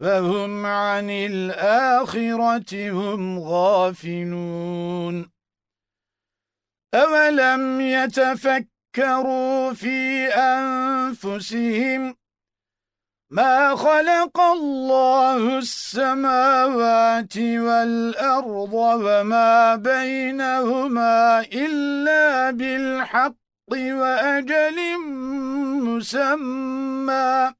وهم عن الآخرة هم غافلون. أولم يتفكروا في أنفسهم ما خلق الله السماوات والأرض وما بينهما إلا بالحق وأجل مسمى.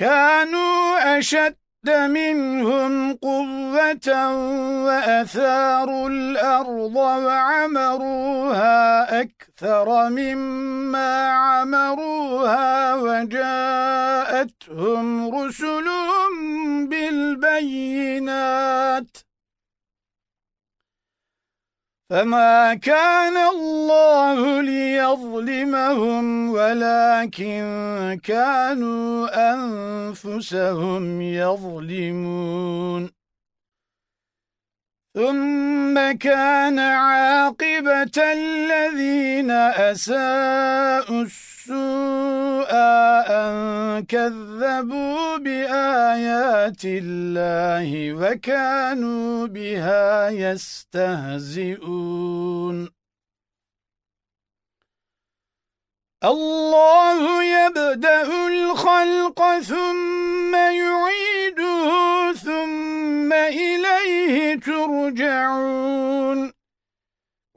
كانوا أشد منهم قوة وأثاروا الأرض وعمروها أكثر مما عمروها وجاءتهم رسلهم بالبينات فما كان الله ليظلمهم ولكن كانوا أنفسهم يظلمون ثم كان عاقبة الذين أساءوا السوء أن كذبوا بآيات الله وكانوا بها يستهزئون. الله يبدأ الخلق ثم يعيده ثم إليه ترجعون.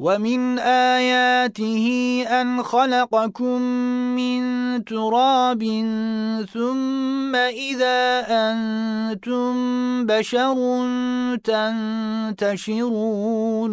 وَمِنْ آيَاتِهِ أَنْ خَلَقَكُم مِّن تُرَابٍ ثُمَّ إِذَا أَنْتُمْ بَشَرٌ تَنْتَشِرُونَ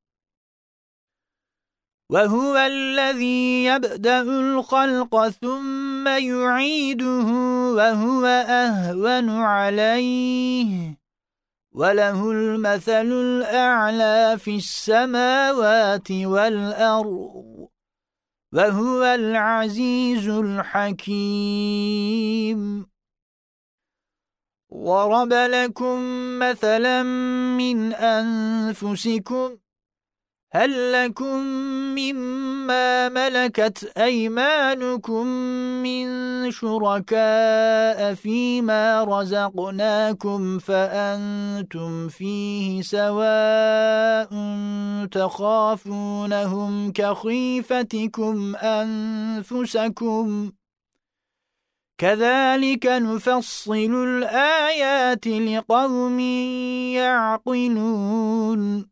وهو الذي يبدأ الخلق ثم يعيده وهو أهون عليه. وله المثل الأعلى في السماوات والأرض. وهو العزيز الحكيم. ضرب لكم مثلا من أنفسكم هل لكم مما ملكت أيمانكم من شركاء فيما رزقناكم فأنتم فيه سواء تخافونهم كخيفتكم أنفسكم كذلك نفصل الآيات لقوم يعقلون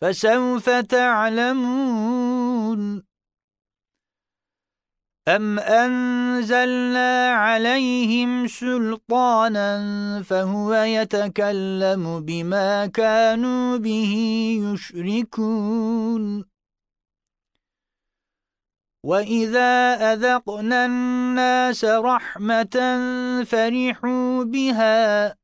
فسوف تعلمون. أم أنزلنا عليهم سلطانا فهو يتكلم بما كانوا به يشركون. وَإِذَا أَذَقْنَا النَّاسَ رَحْمَةً فَرِحُوا بِهَا.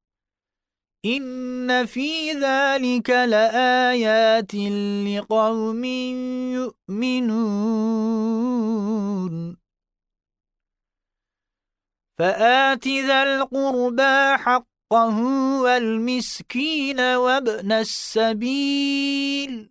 إن في ذلك لآيات لقوم يؤمنون فآت ذا القربى حقه والمسكين وابن السبيل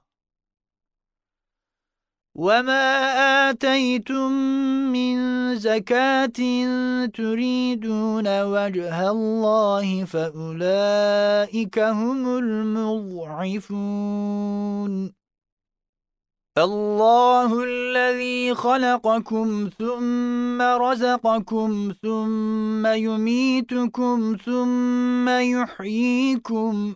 وَمَا آتَيْتُم مِّن زَكَاةٍ تُرِيدُونَ وَجْهَ اللَّهِ فَأُولَئِكَ هُمُ الْمُضْعِفُونَ اللَّهُ الَّذِي خَلَقَكُمْ ثُمَّ رَزَقَكُمْ ثُمَّ يُمِيتُكُمْ ثُمَّ يُحْيِيكُمْ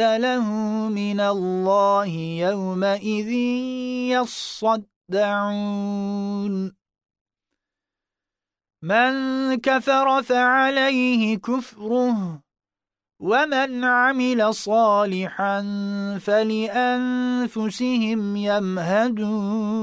له من الله يومئذ يصدعون. من كفر فعليه كفره ومن عمل صالحا فلأنفسهم يمهدون.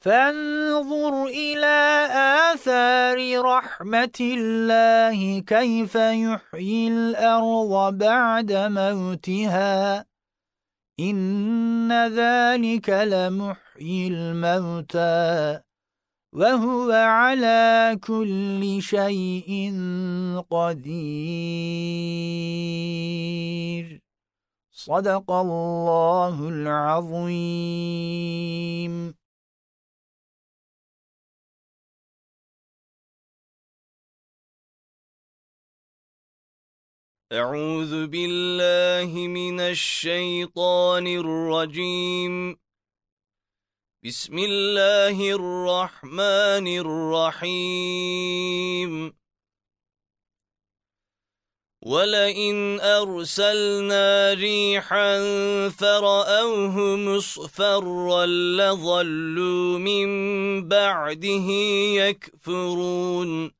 فانظر إلى آثار رحمة الله كيف يحيي الأرض بعد موتها. إن ذلك لمحيي الموتى وهو على كل شيء قدير. صدق الله العظيم. أعوذ بالله من الشيطان الرجيم. بسم الله الرحمن الرحيم. ولئن أرسلنا ريحا فرأوه مصفرا لظلوا من بعده يكفرون.